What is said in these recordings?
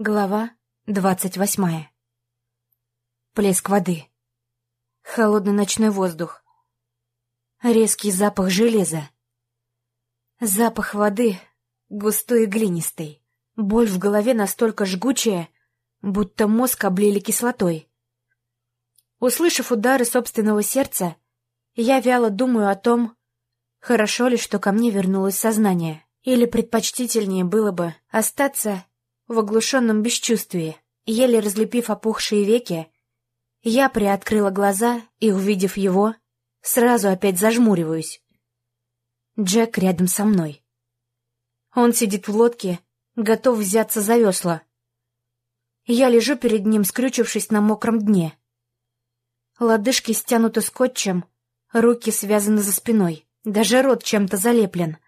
Глава двадцать восьмая. Плеск воды. Холодный ночной воздух. Резкий запах железа. Запах воды густой и глинистый. Боль в голове настолько жгучая, будто мозг облили кислотой. Услышав удары собственного сердца, я вяло думаю о том, хорошо ли, что ко мне вернулось сознание, или предпочтительнее было бы остаться в оглушенном бесчувствии. Еле разлепив опухшие веки, я приоткрыла глаза и, увидев его, сразу опять зажмуриваюсь. Джек рядом со мной. Он сидит в лодке, готов взяться за весла. Я лежу перед ним, скрючившись на мокром дне. Лодыжки стянуты скотчем, руки связаны за спиной, даже рот чем-то залеплен.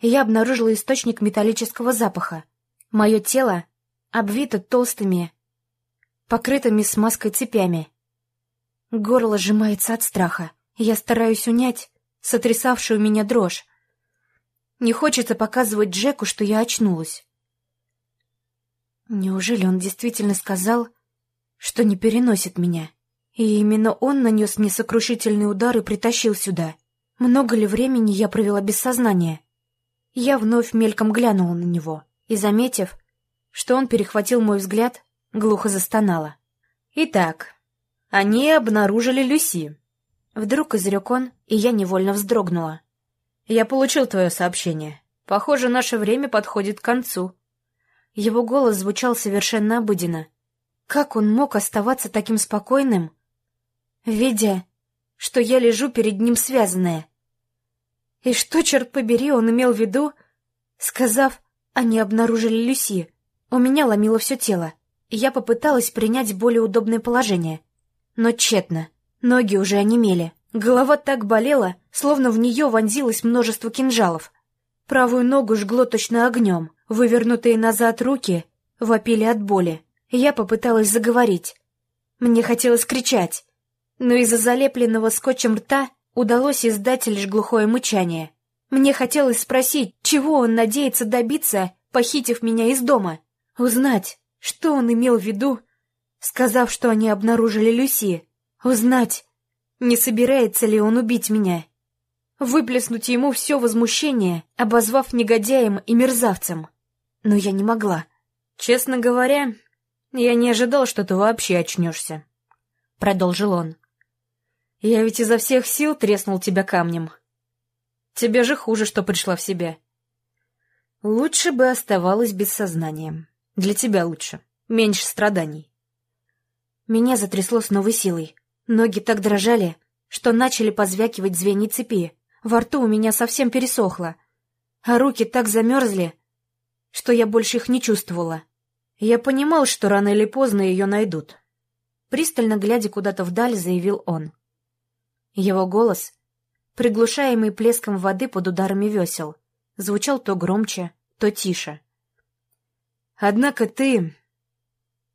Я обнаружила источник металлического запаха. Мое тело обвито толстыми, покрытыми смазкой цепями. Горло сжимается от страха. Я стараюсь унять сотрясавшую меня дрожь. Не хочется показывать Джеку, что я очнулась. Неужели он действительно сказал, что не переносит меня? И именно он нанес мне сокрушительный удар и притащил сюда. Много ли времени я провела без сознания? Я вновь мельком глянула на него и, заметив, что он перехватил мой взгляд, глухо застонала. «Итак, они обнаружили Люси». Вдруг изрек он, и я невольно вздрогнула. «Я получил твое сообщение. Похоже, наше время подходит к концу». Его голос звучал совершенно обыденно. Как он мог оставаться таким спокойным, видя, что я лежу перед ним связанная? И что, черт побери, он имел в виду, сказав они обнаружили Люси. У меня ломило все тело, я попыталась принять более удобное положение. Но тщетно. Ноги уже онемели. Голова так болела, словно в нее вонзилось множество кинжалов. Правую ногу жгло точно огнем. Вывернутые назад руки вопили от боли. Я попыталась заговорить. Мне хотелось кричать, но из-за залепленного скотчем рта удалось издать лишь глухое мычание. Мне хотелось спросить, чего он надеется добиться, похитив меня из дома. Узнать, что он имел в виду, сказав, что они обнаружили Люси. Узнать, не собирается ли он убить меня. Выплеснуть ему все возмущение, обозвав негодяем и мерзавцем. Но я не могла. Честно говоря, я не ожидал, что ты вообще очнешься. Продолжил он. Я ведь изо всех сил треснул тебя камнем. Тебе же хуже, что пришла в себя. Лучше бы оставалась без сознания. Для тебя лучше. Меньше страданий. Меня затрясло с новой силой. Ноги так дрожали, что начали позвякивать звенья цепи. Во рту у меня совсем пересохло. А руки так замерзли, что я больше их не чувствовала. Я понимал, что рано или поздно ее найдут. Пристально глядя куда-то вдаль, заявил он. Его голос приглушаемый плеском воды под ударами весел, звучал то громче, то тише. «Однако ты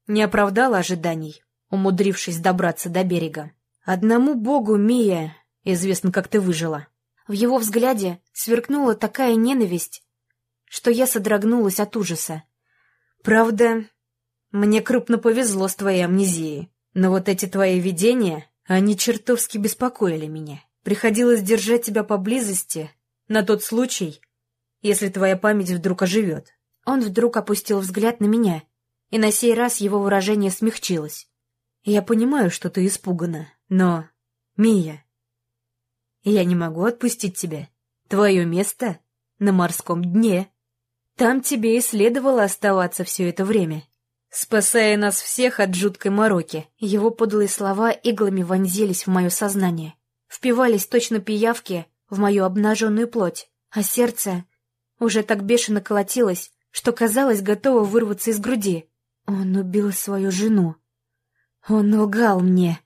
не оправдала ожиданий, умудрившись добраться до берега. Одному богу, Мия, известно, как ты выжила». В его взгляде сверкнула такая ненависть, что я содрогнулась от ужаса. «Правда, мне крупно повезло с твоей амнезией, но вот эти твои видения, они чертовски беспокоили меня». Приходилось держать тебя поблизости на тот случай, если твоя память вдруг оживет. Он вдруг опустил взгляд на меня, и на сей раз его выражение смягчилось. Я понимаю, что ты испугана, но... Мия, я не могу отпустить тебя. Твое место на морском дне. Там тебе и следовало оставаться все это время, спасая нас всех от жуткой мороки. Его подлые слова иглами вонзились в мое сознание впивались точно пиявки в мою обнаженную плоть, а сердце уже так бешено колотилось, что казалось готово вырваться из груди. Он убил свою жену. Он лгал мне.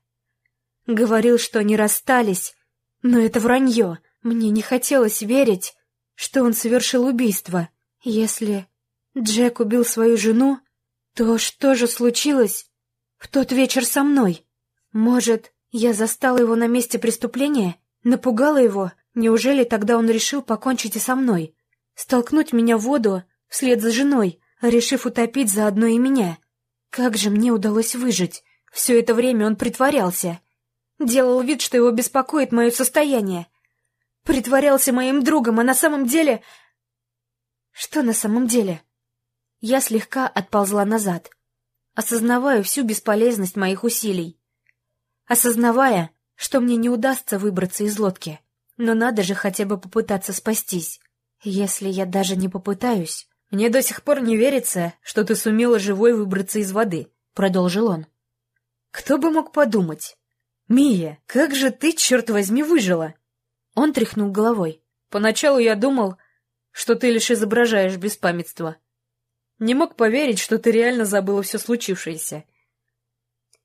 Говорил, что они расстались, но это вранье. Мне не хотелось верить, что он совершил убийство. Если Джек убил свою жену, то что же случилось в тот вечер со мной? Может, я застала его на месте преступления, напугала его. Неужели тогда он решил покончить и со мной? Столкнуть меня в воду вслед за женой, решив утопить заодно и меня. Как же мне удалось выжить? Все это время он притворялся. Делал вид, что его беспокоит мое состояние. Притворялся моим другом, а на самом деле... Что на самом деле? Я слегка отползла назад, осознавая всю бесполезность моих усилий. Осознавая, что мне не удастся выбраться из лодки. Но надо же хотя бы попытаться спастись. Если я даже не попытаюсь... «Мне до сих пор не верится, что ты сумела живой выбраться из воды», — продолжил он. «Кто бы мог подумать? Мия, как же ты, черт возьми, выжила?» Он тряхнул головой. «Поначалу я думал, что ты лишь изображаешь беспамятство. Не мог поверить, что ты реально забыла все случившееся.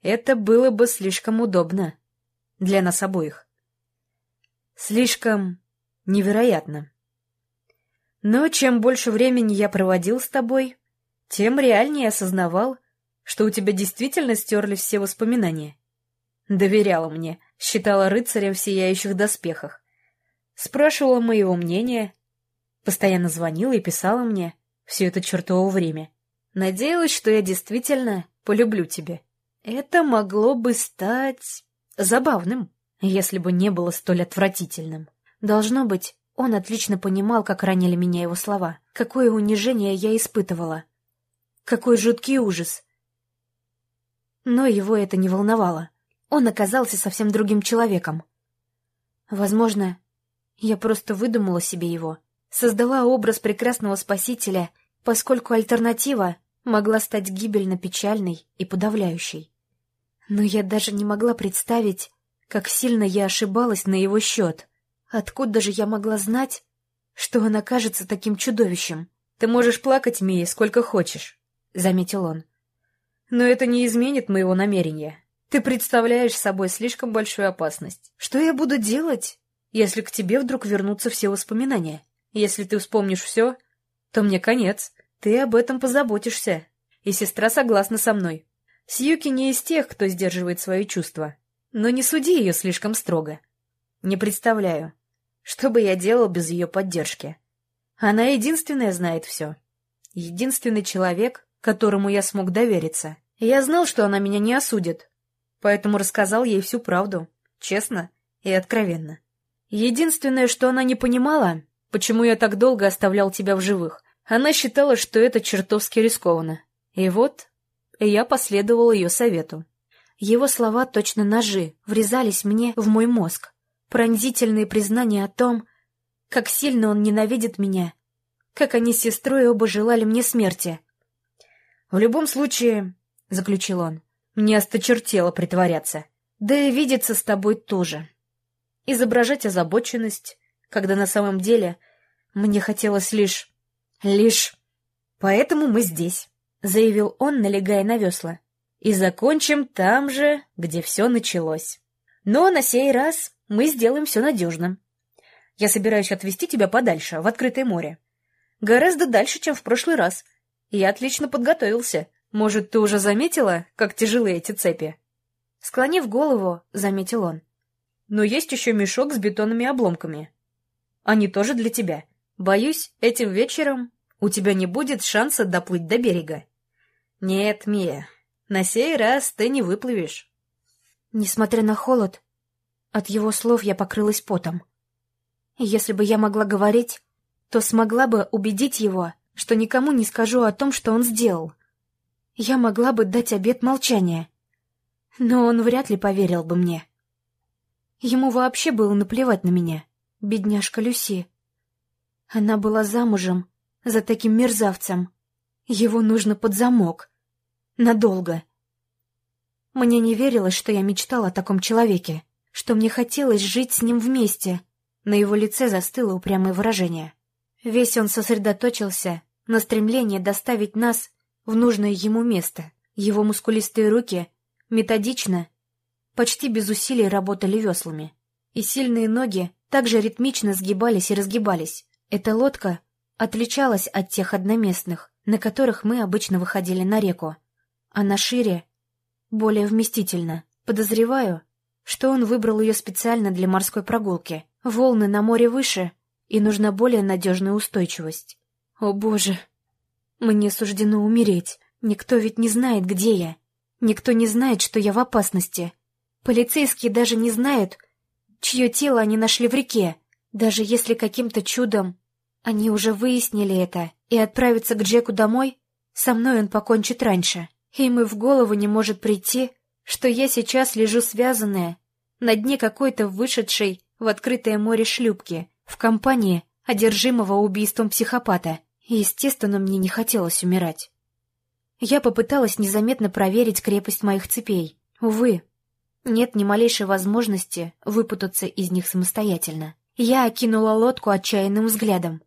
Это было бы слишком удобно для нас обоих. Слишком невероятно. Но чем больше времени я проводил с тобой, тем реальнее осознавал, что у тебя действительно стерлись все воспоминания. Доверяла мне, считала рыцарем в сияющих доспехах. Спрашивала моего мнения, постоянно звонила и писала мне все это чертово время. Надеялась, что я действительно полюблю тебя. Это могло бы стать забавным, если бы не было столь отвратительным. Должно быть, он отлично понимал, как ранили меня его слова, какое унижение я испытывала, какой жуткий ужас. Но его это не волновало. Он оказался совсем другим человеком. Возможно, я просто выдумала себе его, создала образ прекрасного спасителя, поскольку альтернатива могла стать гибельно печальной и подавляющей. Но я даже не могла представить, как сильно я ошибалась на его счет — Откуда же я могла знать, что он окажется таким чудовищем? Ты можешь плакать, Мия, сколько хочешь, — заметил он. Но это не изменит моего намерения. Ты представляешь собой слишком большую опасность. Что я буду делать, если к тебе вдруг вернутся все воспоминания? Если ты вспомнишь все, то мне конец. Ты об этом позаботишься. И сестра согласна со мной. Сьюки не из тех, кто сдерживает свои чувства. Но не суди ее слишком строго. Не представляю, что бы я делал без ее поддержки? Она единственная знает все. Единственный человек, которому я смог довериться. Я знал, что она меня не осудит, поэтому рассказал ей всю правду, честно и откровенно. Единственное, что она не понимала, почему я так долго оставлял тебя в живых. Она считала, что это чертовски рискованно. И вот я последовал ее совету. Его слова, точно ножи, врезались мне в мой мозг пронзительные признания о том, как сильно он ненавидит меня, как они с сестрой оба желали мне смерти. «В любом случае», — заключил он, — «мне осточертело притворяться. Да и видеться с тобой тоже. Изображать озабоченность, когда на самом деле мне хотелось лишь... лишь... Поэтому мы здесь», — заявил он, налегая на весла. «И закончим там же, где все началось. Но на сей раз мы сделаем все надежно. Я собираюсь отвезти тебя подальше, в открытое море. Гораздо дальше, чем в прошлый раз. Я отлично подготовился. Может, ты уже заметила, как тяжелые эти цепи?» Склонив голову, заметил он. «Но есть еще мешок с бетонными обломками. Они тоже для тебя. Боюсь, этим вечером у тебя не будет шанса доплыть до берега. Нет, Мия, на сей раз ты не выплывешь». Несмотря на холод, от его слов я покрылась потом. Если бы я могла говорить, то смогла бы убедить его, что никому не скажу о том, что он сделал. Я могла бы дать обет молчания. Но он вряд ли поверил бы мне. Ему вообще было наплевать на меня, бедняжка Люси. Она была замужем за таким мерзавцем. Его нужно под замок. Надолго. Мне не верилось, что я мечтала о таком человеке что мне хотелось жить с ним вместе. На его лице застыло упрямое выражение. Весь он сосредоточился на стремлении доставить нас в нужное ему место. Его мускулистые руки методично, почти без усилий работали веслами. И сильные ноги также ритмично сгибались и разгибались. Эта лодка отличалась от тех одноместных, на которых мы обычно выходили на реку. Она шире, более вместительна. Подозреваю, что он выбрал ее специально для морской прогулки. Волны на море выше, и нужна более надежная устойчивость. О боже! Мне суждено умереть. Никто ведь не знает, где я. Никто не знает, что я в опасности. Полицейские даже не знают, чье тело они нашли в реке. Даже если каким-то чудом они уже выяснили это и отправятся к Джеку домой, со мной он покончит раньше. Им и в голову не может прийти, что я сейчас лежу связанная на дне какой-то вышедшей в открытое море шлюпки в компании одержимого убийством психопата. Естественно, мне не хотелось умирать. Я попыталась незаметно проверить крепость моих цепей. Увы, нет ни малейшей возможности выпутаться из них самостоятельно. Я окинула лодку отчаянным взглядом,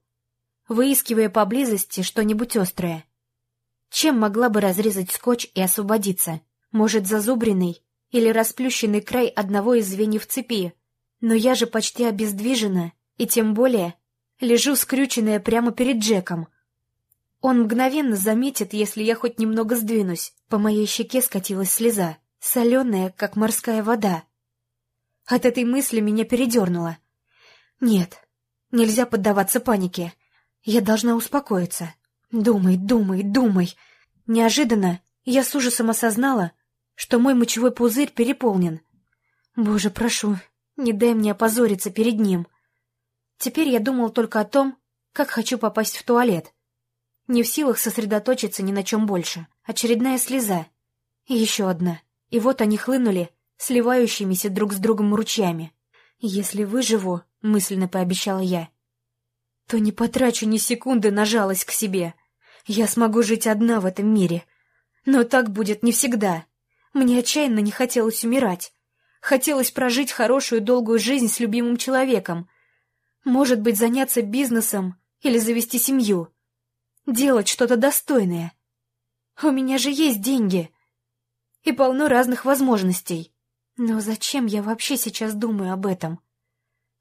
выискивая поблизости что-нибудь острое. Чем могла бы разрезать скотч и освободиться? Может, зазубренный или расплющенный край одного из звеньев цепи? Но я же почти обездвижена, и тем более лежу скрюченная прямо перед Джеком. Он мгновенно заметит, если я хоть немного сдвинусь. По моей щеке скатилась слеза, соленая, как морская вода. От этой мысли меня передернуло. Нет, нельзя поддаваться панике. Я должна успокоиться. Думай, думай, думай. Неожиданно я с ужасом осознала, что мой мочевой пузырь переполнен. Боже, прошу, не дай мне опозориться перед ним. Теперь я думал только о том, как хочу попасть в туалет. Не в силах сосредоточиться ни на чем больше. Очередная слеза. И еще одна. И вот они хлынули, сливающимися друг с другом ручьями. «Если выживу», — мысленно пообещала я, — «то не потрачу ни секунды на жалость к себе. Я смогу жить одна в этом мире. Но так будет не всегда. Мне отчаянно не хотелось умирать. Хотелось прожить хорошую долгую жизнь с любимым человеком. Может быть, заняться бизнесом или завести семью делать что-то достойное. У меня же есть деньги и полно разных возможностей. Но зачем я вообще сейчас думаю об этом?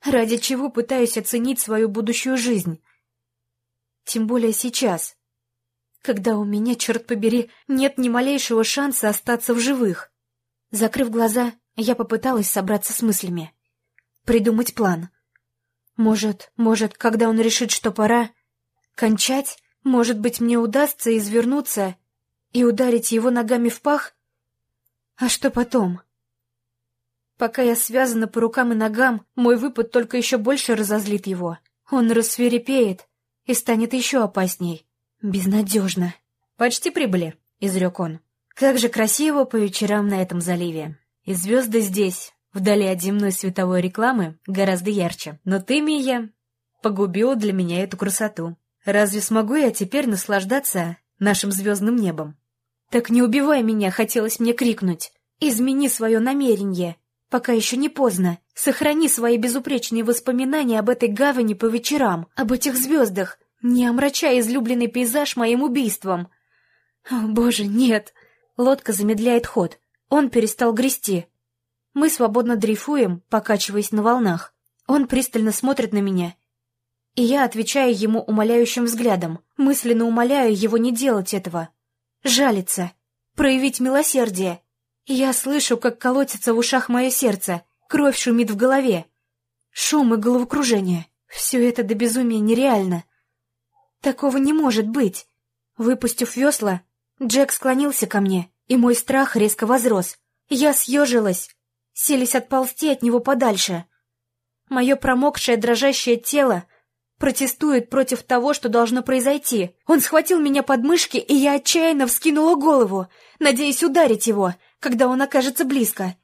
Ради чего пытаюсь оценить свою будущую жизнь? Тем более сейчас, когда у меня, черт побери, нет ни малейшего шанса остаться в живых. Закрыв глаза, я попыталась собраться с мыслями. Придумать план. Может, может, когда он решит, что пора, кончать? Может быть, мне удастся извернуться и ударить его ногами в пах? А что потом? Пока я связана по рукам и ногам, мой выпад только еще больше разозлит его. Он рассверепеет и станет еще опасней. Безнадежно. «Почти прибыли», — изрек он. «Как же красиво по вечерам на этом заливе. И звезды здесь, вдали от земной световой рекламы, гораздо ярче. Но ты, Мия, погубила для меня эту красоту. Разве смогу я теперь наслаждаться нашим звездным небом? Так не убивай меня, хотелось мне крикнуть. Измени свое намерение, пока еще не поздно. Сохрани свои безупречные воспоминания об этой гавани по вечерам, об этих звездах, не омрачай излюбленный пейзаж моим убийством. О, боже, нет. Лодка замедляет ход. Он перестал грести. Мы свободно дрейфуем, покачиваясь на волнах. Он пристально смотрит на меня и я отвечаю ему умоляющим взглядом, мысленно умоляю его не делать этого. Жалиться, проявить милосердие. Я слышу, как колотится в ушах мое сердце, кровь шумит в голове. Шум и головокружение. Все это до безумия нереально. Такого не может быть. Выпустив весла, Джек склонился ко мне, и мой страх резко возрос. Я съежилась, селись отползти от него подальше. Мое промокшее дрожащее тело протестует против того, что должно произойти. Он схватил меня под мышки, и я отчаянно вскинула голову, надеясь ударить его, когда он окажется близко.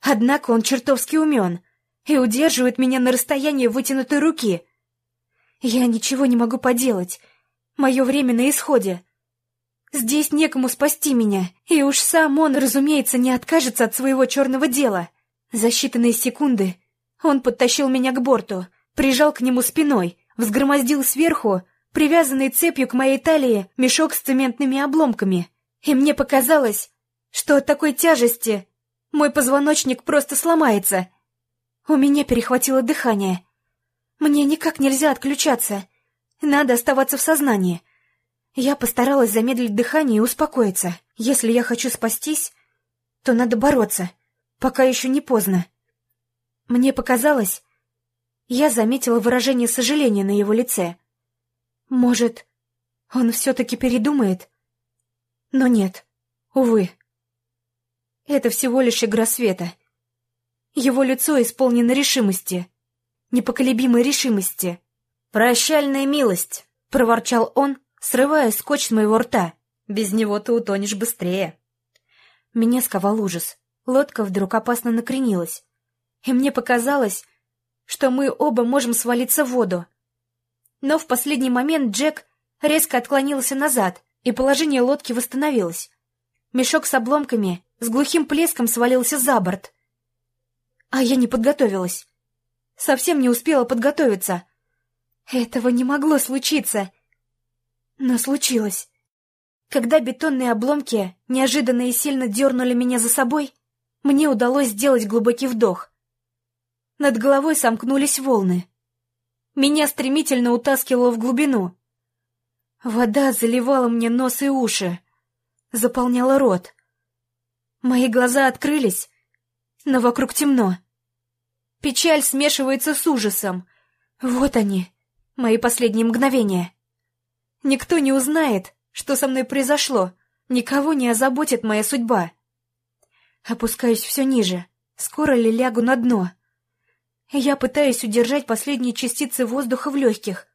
Однако он чертовски умен и удерживает меня на расстоянии вытянутой руки. Я ничего не могу поделать. Мое время на исходе. Здесь некому спасти меня, и уж сам он, разумеется, не откажется от своего черного дела. За считанные секунды он подтащил меня к борту, прижал к нему спиной, взгромоздил сверху, привязанный цепью к моей талии, мешок с цементными обломками. И мне показалось, что от такой тяжести мой позвоночник просто сломается. У меня перехватило дыхание. Мне никак нельзя отключаться. Надо оставаться в сознании. Я постаралась замедлить дыхание и успокоиться. Если я хочу спастись, то надо бороться, пока еще не поздно. Мне показалось, я заметила выражение сожаления на его лице. Может, Он все-таки передумает? Но нет, увы. Это всего лишь игра света. Его лицо исполнено решимости, непоколебимой решимости. «Прощальная милость!» — проворчал он, срывая скотч с моего рта. «Без него ты утонешь быстрее». Меня сковал ужас. Лодка вдруг опасно накренилась. И мне показалось, что мы оба можем свалиться в воду. Но в последний момент Джек резко отклонился назад, и положение лодки восстановилось. Мешок с обломками с глухим плеском свалился за борт. А я не подготовилась. Совсем не успела подготовиться. Этого не могло случиться. Но случилось. Когда бетонные обломки неожиданно и сильно дернули меня за собой, мне удалось сделать глубокий вдох. Над головой сомкнулись волны. Меня стремительно утаскивало в глубину. Вода заливала мне нос и уши, заполняла рот. Мои глаза открылись, но вокруг темно. Печаль смешивается с ужасом. Вот они, мои последние мгновения. Никто не узнает, что со мной произошло, никого не озаботит моя судьба. Опускаюсь все ниже, скоро ли лягу на дно. Я пытаюсь удержать последние частицы воздуха в легких.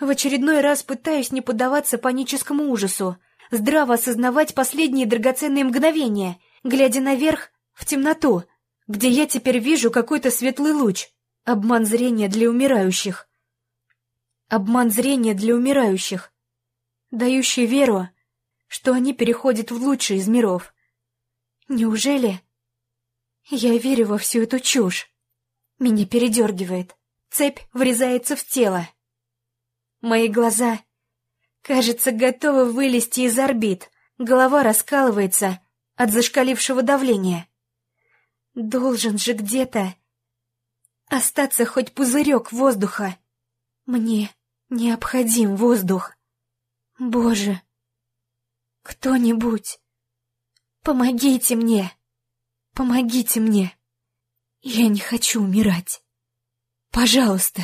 В очередной раз пытаюсь не поддаваться паническому ужасу, здраво осознавать последние драгоценные мгновения, глядя наверх, в темноту, где я теперь вижу какой-то светлый луч. Обман зрения для умирающих. Обман зрения для умирающих, дающий веру, что они переходят в лучший из миров. Неужели я верю во всю эту чушь? Меня передергивает. Цепь врезается в тело. Мои глаза, кажется, готовы вылезти из орбит. Голова раскалывается от зашкалившего давления. Должен же где-то остаться хоть пузырек воздуха. Мне необходим воздух. Боже, кто-нибудь, помогите мне, помогите мне. Я не хочу умирать. Пожалуйста.